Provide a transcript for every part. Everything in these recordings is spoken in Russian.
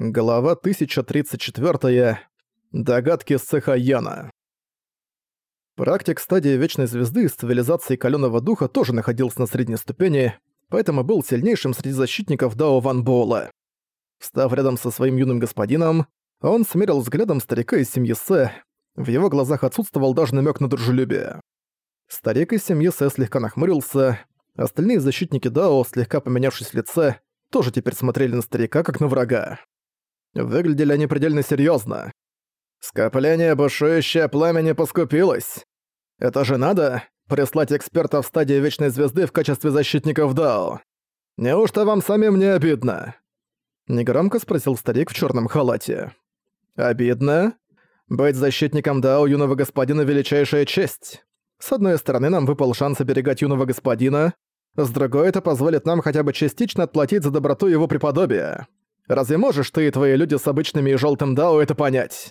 Глава 1034. Догадки Сахаяна. Практик стадии Вечной Звезды из цивилизации Калёного Духа тоже находился на средней ступени, поэтому был сильнейшим среди защитников Дао Ван Боула. Встав рядом со своим юным господином, он смерил взглядом старика из семьи Сэ, в его глазах отсутствовал даже намек на дружелюбие. Старик из семьи Сэ слегка нахмурился, остальные защитники Дао, слегка поменявшись в лице, тоже теперь смотрели на старика как на врага. Выглядели они предельно серьезно. Скопление бушующее пламя поскупилось. Это же надо прислать экспертов стадии Вечной Звезды в качестве защитников Дао. Неужто вам самим не обидно? Негромко спросил старик в черном халате. Обидно? Быть защитником Дао юного господина — величайшая честь. С одной стороны, нам выпал шанс оберегать юного господина, с другой, это позволит нам хотя бы частично отплатить за доброту его преподобия. Разве можешь ты и твои люди с обычными и желтым дао это понять?»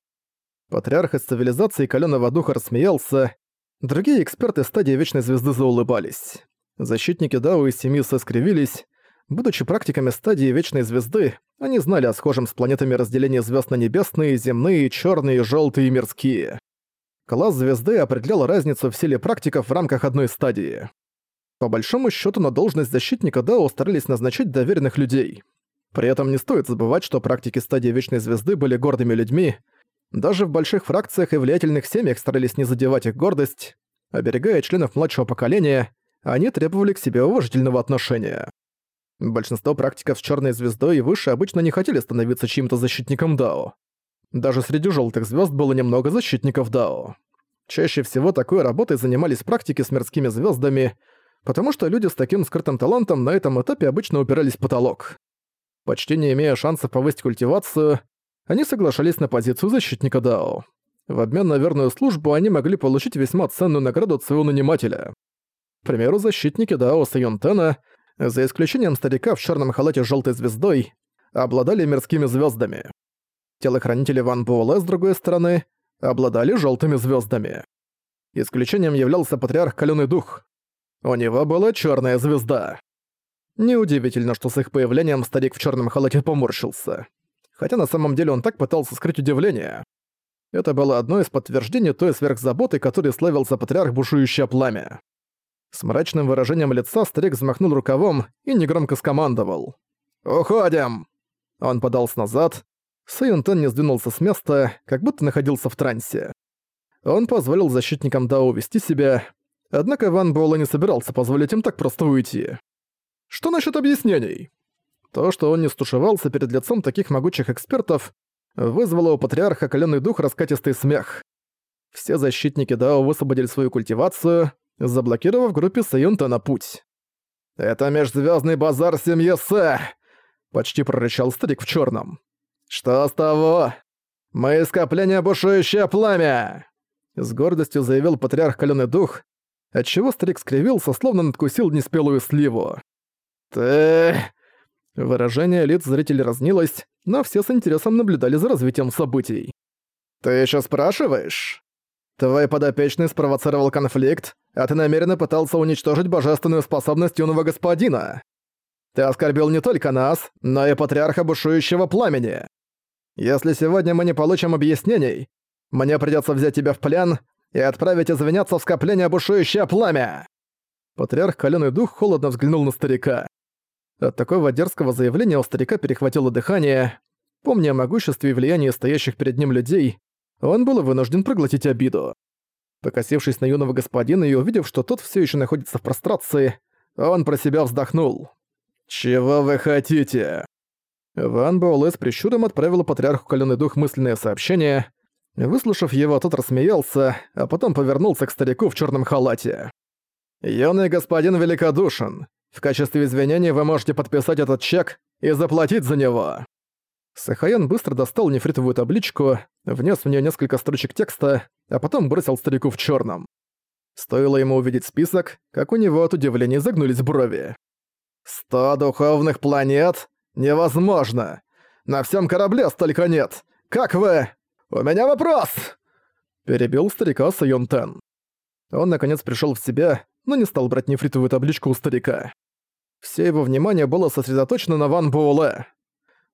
Патриарх из цивилизации Калёного Духа рассмеялся. Другие эксперты стадии Вечной Звезды заулыбались. Защитники Дао из семьи соскривились. Будучи практиками стадии Вечной Звезды, они знали о схожем с планетами разделении звезд на небесные, земные, черные, желтые и мирские. Класс звезды определял разницу в силе практиков в рамках одной стадии. По большому счету на должность защитника Дао старались назначать доверенных людей. При этом не стоит забывать, что практики стадии Вечной Звезды были гордыми людьми. Даже в больших фракциях и влиятельных семьях старались не задевать их гордость. Оберегая членов младшего поколения, они требовали к себе уважительного отношения. Большинство практиков с черной звездой и выше обычно не хотели становиться чьим-то защитником Дао. Даже среди желтых звезд было немного защитников Дао. Чаще всего такой работой занимались практики с мирскими звездами, потому что люди с таким скрытым талантом на этом этапе обычно упирались в потолок. Почти не имея шансов повысить культивацию, они соглашались на позицию защитника Дао. В обмен на верную службу они могли получить весьма ценную награду от своего нанимателя. К примеру, защитники Дао Сайонтена, за исключением старика в черном халате с желтой звездой, обладали мирскими звездами. Телохранители Ван Буэлэ, с другой стороны, обладали желтыми звездами. Исключением являлся патриарх Калёный Дух. У него была черная звезда. Неудивительно, что с их появлением старик в черном халате поморщился. Хотя на самом деле он так пытался скрыть удивление. Это было одно из подтверждений той сверхзаботы, которой славился патриарх бушующее пламя. С мрачным выражением лица старик взмахнул рукавом и негромко скомандовал. «Уходим!» Он подался назад. Сэйюнтен не сдвинулся с места, как будто находился в трансе. Он позволил защитникам Дао вести себя, однако Ван Буэлэ не собирался позволить им так просто уйти. Что насчет объяснений? То, что он не стушевался перед лицом таких могучих экспертов, вызвало у патриарха коленный дух раскатистый смех. Все защитники Дао высвободили свою культивацию, заблокировав группе Саюнта на путь. «Это межзвездный базар семьи Сэ!» — почти прорычал старик в черном. «Что с того? Мы скопление бушующее пламя!» С гордостью заявил патриарх Калёный Дух, отчего старик скривился, словно надкусил неспелую сливу. «Ты...» Выражение лиц зрителей разнилось, но все с интересом наблюдали за развитием событий. «Ты еще спрашиваешь? Твой подопечный спровоцировал конфликт, а ты намеренно пытался уничтожить божественную способность юного господина. Ты оскорбил не только нас, но и патриарха бушующего пламени. Если сегодня мы не получим объяснений, мне придется взять тебя в плен и отправить извиняться в скопление бушующее пламя!» Патриарх Калёный Дух холодно взглянул на старика. От такого дерзкого заявления у старика перехватило дыхание. Помня о могуществе и влиянии стоящих перед ним людей, он был вынужден проглотить обиду. Покосившись на юного господина и увидев, что тот все еще находится в прострации, он про себя вздохнул. «Чего вы хотите?» Ван Боулэ с прищуром отправила патриарху Калёный Дух мысленное сообщение. Выслушав его, тот рассмеялся, а потом повернулся к старику в черном халате. «Юный господин великодушен. В качестве извинений вы можете подписать этот чек и заплатить за него». Сахаян быстро достал нефритовую табличку, внес в нее несколько строчек текста, а потом бросил старику в черном. Стоило ему увидеть список, как у него от удивления загнулись брови. «Сто духовных планет? Невозможно! На всем корабле столько нет! Как вы? У меня вопрос!» Перебил старика Сайон Тен. Он наконец пришел в себя, но не стал брать нефритовую табличку у старика. Все его внимание было сосредоточено на Ван Буэлэ.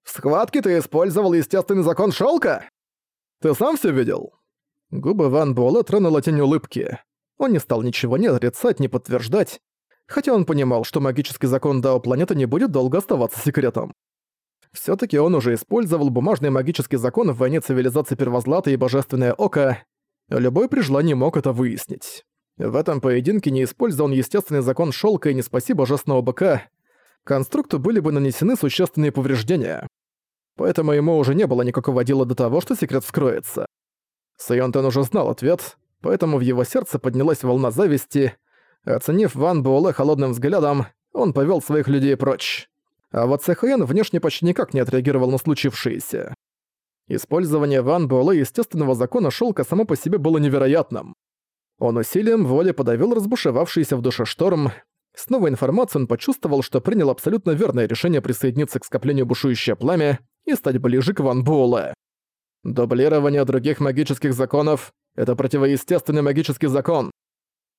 В схватке ты использовал естественный закон шелка? Ты сам все видел?» Губы Ван Буэлэ тронула тень улыбки. Он не стал ничего ни отрицать, ни подтверждать, хотя он понимал, что магический закон Дао планеты не будет долго оставаться секретом. все таки он уже использовал бумажный магический закон в войне цивилизации Первозлата и Божественное Око. Любой при желании мог это выяснить. В этом поединке не использован естественный закон шелка и не спаси Божественного Быка, конструкту были бы нанесены существенные повреждения. Поэтому ему уже не было никакого дела до того, что секрет вскроется. Сайонтен уже знал ответ, поэтому в его сердце поднялась волна зависти. Оценив Ван Буэлэ холодным взглядом, он повел своих людей прочь. А вот Сэхаен внешне почти никак не отреагировал на случившееся. Использование Ван Буэлэ естественного закона шелка само по себе было невероятным. Он усилием воли подавил разбушевавшийся в душе шторм. С новой информацией он почувствовал, что принял абсолютно верное решение присоединиться к скоплению бушующее пламя и стать ближе к Ван Буэлэ. Дублирование других магических законов — это противоестественный магический закон.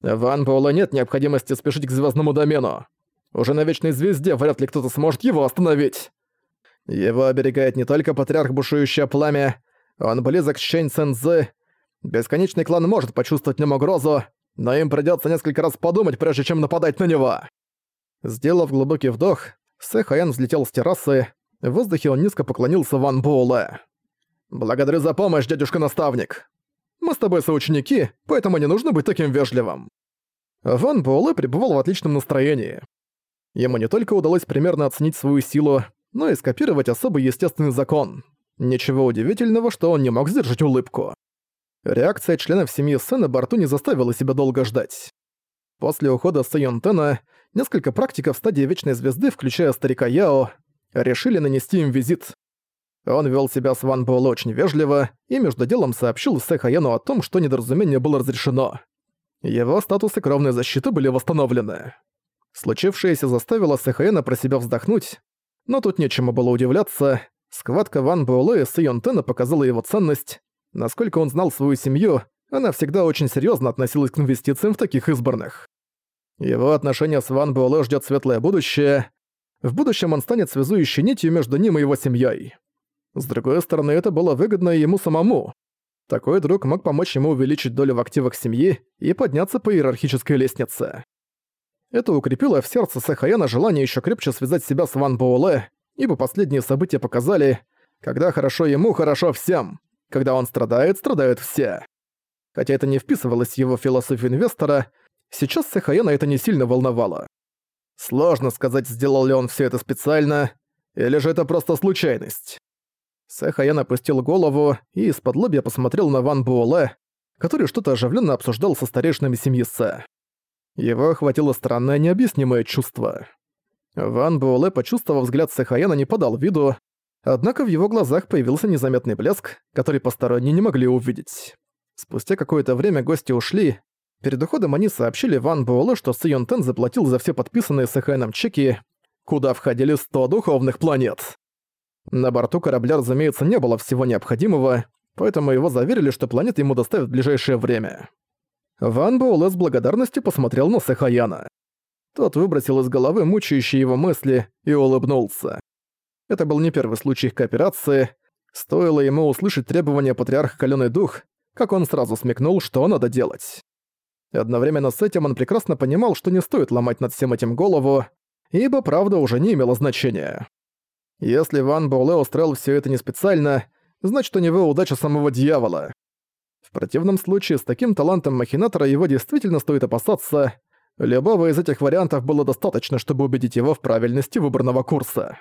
Ван Буэлэ нет необходимости спешить к звездному домену. Уже на Вечной Звезде вряд ли кто-то сможет его остановить. Его оберегает не только Патриарх Бушующее Пламя, он близок к Чэнь Цэнзы. Бесконечный клан может почувствовать в нем угрозу, но им придётся несколько раз подумать, прежде чем нападать на него. Сделав глубокий вдох, Сэ Хаян взлетел с террасы, в воздухе он низко поклонился Ван Буэлэ. «Благодарю за помощь, дядюшка-наставник. Мы с тобой соученики, поэтому не нужно быть таким вежливым». Ван Буэлэ пребывал в отличном настроении. Ему не только удалось примерно оценить свою силу, но и скопировать особый естественный закон. Ничего удивительного, что он не мог сдержать улыбку. Реакция членов семьи Сы на борту не заставила себя долго ждать. После ухода Сэйонтена несколько практиков стадии Вечной Звезды, включая старика Яо, решили нанести им визит. Он вел себя с Ван Буэлэ очень вежливо и между делом сообщил Сэ Хаяну о том, что недоразумение было разрешено. Его статусы кровной защиты были восстановлены. Случившееся заставило Сэ Хаяна про себя вздохнуть, но тут нечему было удивляться. Схватка Ван Буэлэ и Сы Йонтена показала его ценность. Насколько он знал свою семью, она всегда очень серьезно относилась к инвестициям в таких избранных. Его отношения с Ван Буэлэ ждет светлое будущее. В будущем он станет связующей нитью между ним и его семьей. С другой стороны, это было выгодно и ему самому. Такой друг мог помочь ему увеличить долю в активах семьи и подняться по иерархической лестнице. Это укрепило в сердце Сэхаяна желание еще крепче связать себя с Ван Буэлэ, ибо последние события показали, когда хорошо ему, хорошо всем. Когда он страдает, страдают все. Хотя это не вписывалось в его философию инвестора, сейчас Сэхаяна это не сильно волновало. Сложно сказать, сделал ли он все это специально, или же это просто случайность. Сэхаян опустил голову и из-под лобья посмотрел на Ван Буэлэ, который что-то оживленно обсуждал со старейшинами семьи Сэ. Его охватило странное необъяснимое чувство. Ван Буэлэ, почувствовав взгляд Сэхаяна, не подал виду, однако в его глазах появился незаметный блеск, который посторонние не могли увидеть. Спустя какое-то время гости ушли. Перед уходом они сообщили Ван Буэлэ, что Сы Тен заплатил за все подписанные Сэхаяном чеки, куда входили 100 духовных планет. На борту корабля, разумеется, не было всего необходимого, поэтому его заверили, что планеты ему доставят в ближайшее время. Ван Буэлэ с благодарностью посмотрел на Сахаяна. Тот выбросил из головы мучающие его мысли и улыбнулся. Это был не первый случай их кооперации. Стоило ему услышать требования патриарха Калёный Дух, как он сразу смекнул, что надо делать. Одновременно с этим он прекрасно понимал, что не стоит ломать над всем этим голову, ибо правда уже не имела значения. Если Ван Боуле устроил все это не специально, значит у него удача самого дьявола. В противном случае с таким талантом махинатора его действительно стоит опасаться. Любого из этих вариантов было достаточно, чтобы убедить его в правильности выбранного курса.